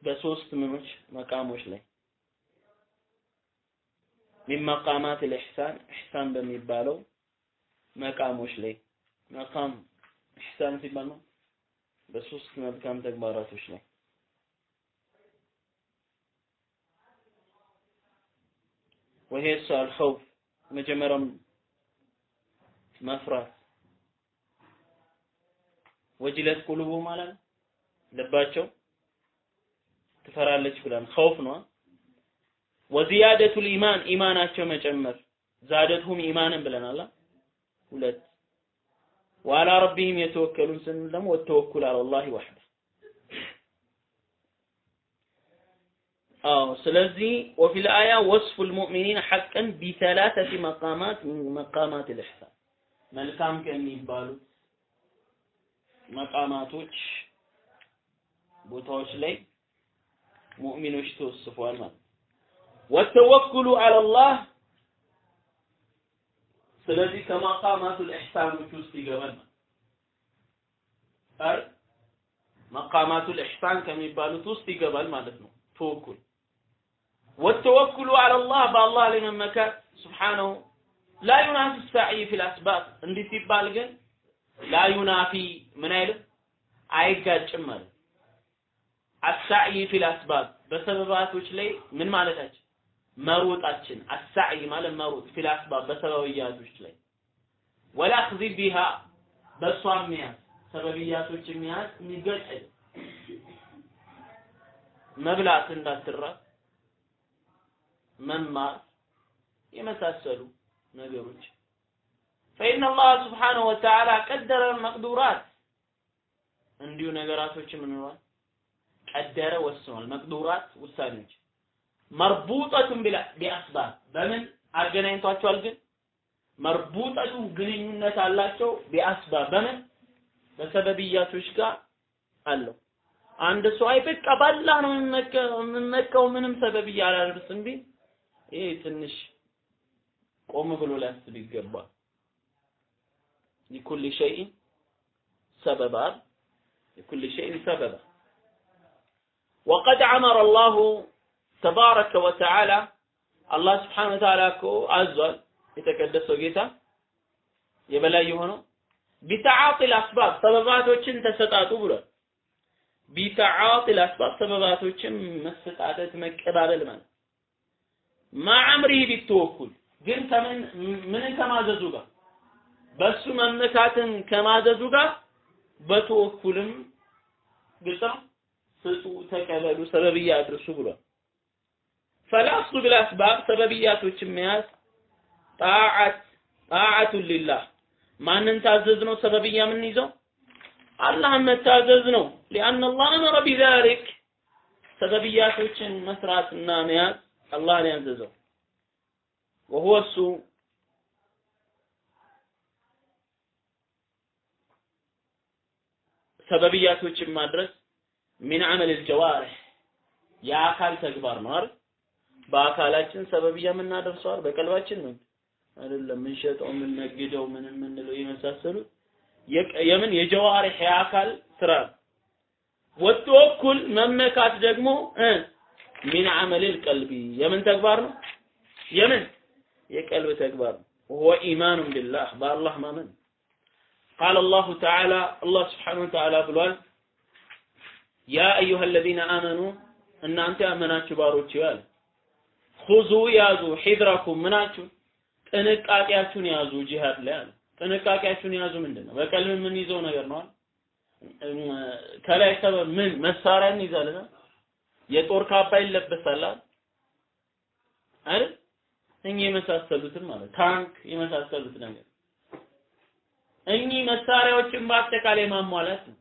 በሶስት ምኖች መቃሞች ላይ ሚን መቃማት ልኢሕሳን ኢሕሳን በሚባለው መቃሞች ላይ መቃም ኢሕሳን ሲባል ነው በሶስት መልካም ተግባራቶች ላይ وهي الخوف መጀመሪያም መፍራት ወጅለት ቁሉቡ ማለት ነው ልባቸው ትፈራለች ብለን ኸውፍ ነው ወዚያደቱል ኢማን ኢማናቸው መጨመር ዛደትሁም ኢማንን ብለናል ሁለት ወአላ ረቢሂም የተወከሉን ስንል ደግሞ ወተወኩል አለላህ ወህደ አዎ ስለዚህ ወፊል አያ ወስፉ ልሙእሚኒን ሐቀን ቢሰላሰቲ መቃማት ሚን መቃማት ልሕሳን መልካም ከሚባሉት መቃማቶች ቦታዎች ላይ ሙእሚኖች ተወስፏል ማለት ወተወኩሉ አለላህ ስለዚህ ከመቃማቱ ልኢሕሳኖች ውስጥ ይገባል። ማለት مقامات الإحسان ከሚባሉት ውስጥ ይገባል ማለት ነው። توكل። والتوكل على الله በአላህ ላይ መመካት سبحانه لا ينافي السعي في الأسباب። እንዲህ ሲባል ግን لا ينافي ምን አይልም? አይጋጭም ማለት السعي في الأسباب በሰበባቶች ላይ ምን ማለታችን መሮጣችን السعي ማለት መሮጥ في الأسباب ላይ። ወላ አኽዚ ቢሃ በእሷም ያዝ ሰበብያቶች የሚያዝ የሚገጭ መብላት እንዳትራብ መማር የመሳሰሉ ነገሮች። ፈኢነ አላህ ስብሓነሁ ወተዓላ ቀደረ መቅዱራት። እንዲሁ ነገራቶች ምን ቀደረ ወስኗል። መቅዱራት ውሳኔዎች። መርቡጠቱን ቢአስባብ በምን አገናኝቷቸዋል ግን? መርቡጠቱ ግንኙነት አላቸው ቢአስባብ በምን? በሰበብያቶች ጋር አለው። አንድ ሰው አይ በቃ ባላህ ነው የምመካው ምንም ሰበብያ አላደርስም ቢል ይሄ ትንሽ ቆም ብሎ ሊያስብ ይገባል። ሊኩል ሸይን ሰበባ ሊኩል ሸይን ሰበባ ወቀድ ዐመረ አላሁ ተባረከ ወተዓላ አላህ ስብሓነ ወተዓላ እኮ አዟል። የተቀደሰው ጌታ የበላይ የሆነው ቢተዓጢል አስባብ ሰበባቶችን ተሰጣጡ ብሏል። ቢተዓጢል አስባብ ሰበባቶችን መሰጣጠት መቀባበል ማለት ማዕምሪህ ቢተወኩል ግን ከምን ምንን ከማዘዙ ጋር በሱ መመካትን ከማዘዙ ጋር በተወኩልም ግልጽ ነው ስጡ፣ ተቀበሉ፣ ሰበብያ አድርሱ ብሏል። ፈላስሉ ቢልአስባብ ሰበብያቶችን መያዝ ጣዓት ጣዓቱን ሊላህ። ማንን ታዘዝ ነው ሰበብያ ምን ይዘው አላህን መታዘዝ ነው። ሊአን አላህ አመረ ቢዛሊክ። ሰበብያቶችን መስራትና መያዝ አላህን ያዘዘው። ወሁወ እሱ ሰበብያቶችን ማድረስ ሚን አመል ልጀዋርህ የአካል ተግባር ነው አይደል? በአካላችን ሰበብያ የምናደርሰዋል በቀልባችን ነው። አይደለም የምንሸጠው የምንነግደው ምን የምንለው የመሳሰሉት። የምን? የጀዋሪህ የአካል ስራ ወተወኩል መመካት ደግሞ ሚን አመልል ቀልቢ። የምን ተግባር ነው? የምን? የቀልብ ተግባር ነው። ወሆ ኢማኑን ቢላህ በአላህ ማመን። ቃል አላሁ ተዓላ አላ ስብሓነ ወተዓላ ብሏል ያ አዩሃ አለዚነ አመኑ እናንተ ያመናችሁ ባሮች ይላል። ሁዙ ያዙ ሂድራኩም ምናችሁ? ጥንቃቄያችሁን ያዙ ጂሃድ ላይ አለ ጥንቃቄያችሁን ያዙ ምንድነው? በቀልብ ምን ይዘው ነገር ነው? ከላይ ሰበብ ምን መሳሪያ እንይዛለን? የጦር ካባ ይለበሳል አይደል? እኚህ የመሳሰሉትን ማለት ታንክ የመሳሰሉት ነገር። እኚህ መሳሪያዎችን በአጠቃላይ ማሟላት ነው።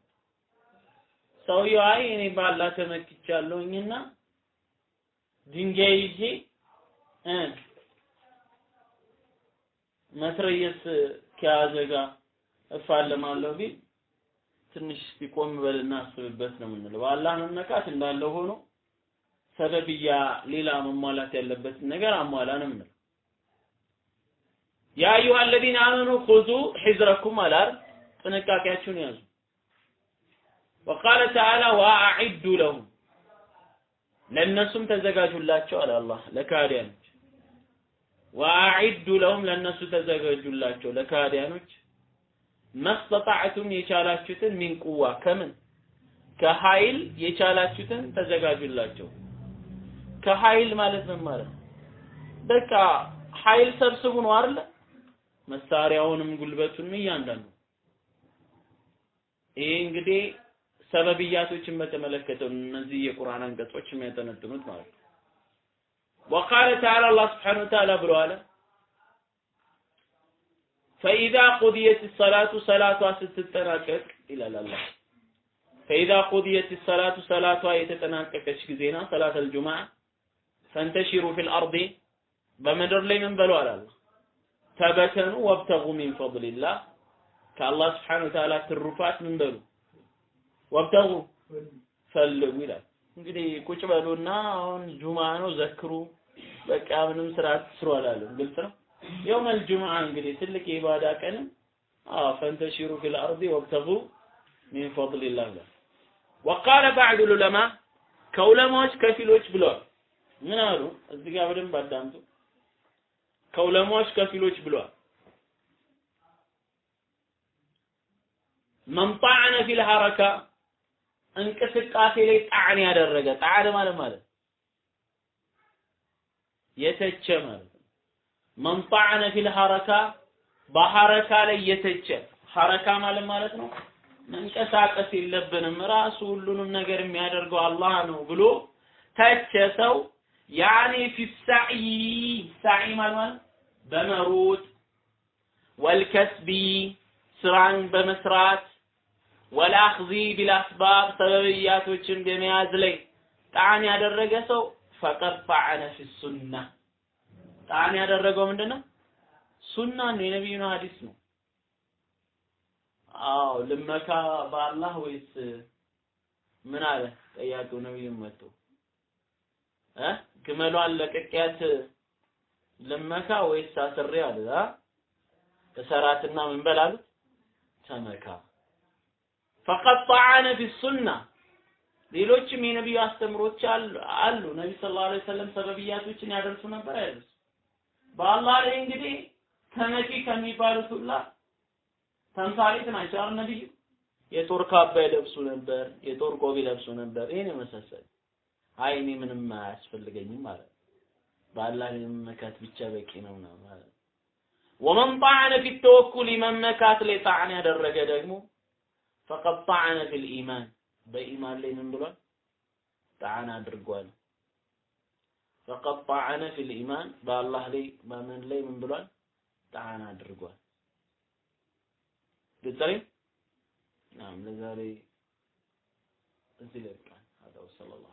ሰውየው አይ እኔ ባላ ተመክቻለሁኝና ድንጋይ ይዤ መትረየስ ከያዘ ጋር እፋለማለሁ ቢል ትንሽ ሲቆም በልና አስብበት ነው የምንለው። በአላህ መመካት እንዳለው ሆኖ ሰበብያ ሌላ መሟላት ያለበትን ነገር አሟላ ነው የምንለው። ያ አዩሃ አለዚነ አመኑ ኹዙ ሒዝረኩም አላር ጥንቃቄያችሁን ያዙ። ወቃለ ተዓላ ወአዒዱ ለሁም ለእነሱም ተዘጋጁላቸው አለ አላህ ለካዲያኖች ወአዒዱ ለሁም ለእነሱ ተዘጋጁላቸው። ለካዲያኖች መስተጣዕቱም የቻላችሁትን ሚን ቁዋ ከምን? ከኃይል የቻላችሁትን ተዘጋጁላቸው። ከኃይል ማለት ምን ማለት? በቃ ኃይል ሰብስቡ ነው አይደለ? መሳሪያውንም ጉልበቱንም እያንዳንዱ። ይሄ እንግዲህ ሰበብያቶችን በተመለከተ እነዚህ የቁርአን አንቀጾች የሚያጠነጥኑት ማለት ነው ወቃለ ተዓላ አላህ ስብሓነ ወተዓላ ብለዋል ፈኢዛ ቁድየት ሰላቱ ሰላቷ ስትጠናቀቅ ይላል አላህ ፈኢዛ ቁድየት ሰላቱ ሰላቷ የተጠናቀቀች ጊዜና ሰላት አልጁምዓ ፈንተሽሩ ፊል አርዲ በምድር ላይ ምን በሉ አላለ ተበተኑ ወብተጉ ሚን ፈድሊላህ ከአላህ ስብሓነ ወተዓላ ትሩፋት ምን በሉ ወብተጉ ፈልጉ ይላል እንግዲህ ቁጭ በሉና አሁን ጁማ ነው ዘክሩ፣ በቃ ምንም ስራ አትስሩ አላለም። ግልጽ ነው። የውመል ጁምዓ እንግዲህ ትልቅ የኢባዳ ቀን አዎ ፈንተሽሩ ፊል አርዲ ወብተጉ ሚን ፈድሊላህ ወቃለ ባዕዱ ዑለማ ከዑለማዎች ከፊሎች ብለዋል። ምን አሉ? እዚህ ጋር በደንብ አዳምጡ። ከዑለማዎች ከፊሎች ብለዋል። መን ጣዕነ ፊል ሐረካ እንቅስቃሴ ላይ ጣዕን ያደረገ ጣዕን ማለት ማለት የተቸ ማለት ነው። መን ጣዕነ ፊል ሐረካ በሐረካ ላይ የተቸ ሐረካ ማለት ማለት ነው መንቀሳቀስ የለብንም ራሱ ሁሉንም ነገር የሚያደርገው አላህ ነው ብሎ ተቸ ሰው ያኔ ፊ ሳዒ ሳዒ ማለት በመሮጥ ወልከስቢ ስራን በመስራት ወልአኽዚ ቢልአስባብ ሰበብያቶችን በመያዝ ላይ ጣዕን ያደረገ ሰው ፈቀድ ጣዕነ ፊ ሱና። ያደረገው ምንድን ነው? ሱና ነው፣ የነቢዩ ሐዲስ ነው። አዎ ልመካ በአላህ ወይስ ምን አለ? ጠያቂው ነቢዩ መጥቶ እ ግመሏን ለቅቄያት ልመካ ወይስ አስሬ አለ? እሰራትና ምን በላሉት ተመካ ፈቀድ ጣዓነ ፊ ሱና ሌሎችም የነቢዩ አስተምሮች አሉ። ነቢ ሰለላሁ ዐለይሂ ወሰለም ሰበብያቶችን ያደርሱ ነበር አይደርሱ? በአላህ ላይ እንግዲህ ተመኪ ከሚባሉት ሁላ ተምሳሌት ናቸው አይደል? ነቢዩ የጦር ካባ ይለብሱ ነበር፣ የጦር ቆብ ይለብሱ ነበር። ይሄን የመሳሰል አይ እኔ ምንም አያስፈልገኝም ማለት በአላህ መመካት ብቻ በቂ ነው ማለት ወመን ጣዓነ ፊ ተወኩል መመካት ላይ ጣዕን ያደረገ ደግሞ ፈቀድ ጣዓነ ፊል ኢማን በኢማን ላይ ምን ብሏል? ጣዕን አድርጓል። ፈቀድ ጣዓነ ፊል ኢማን በአላህ ላይ በምን ላይ ምን ብሏል? ጣዕን አድርጓል። ግልጽ ነው። ናም ለዛሬ እዚህ ላይ በቃ هذا وصلى الله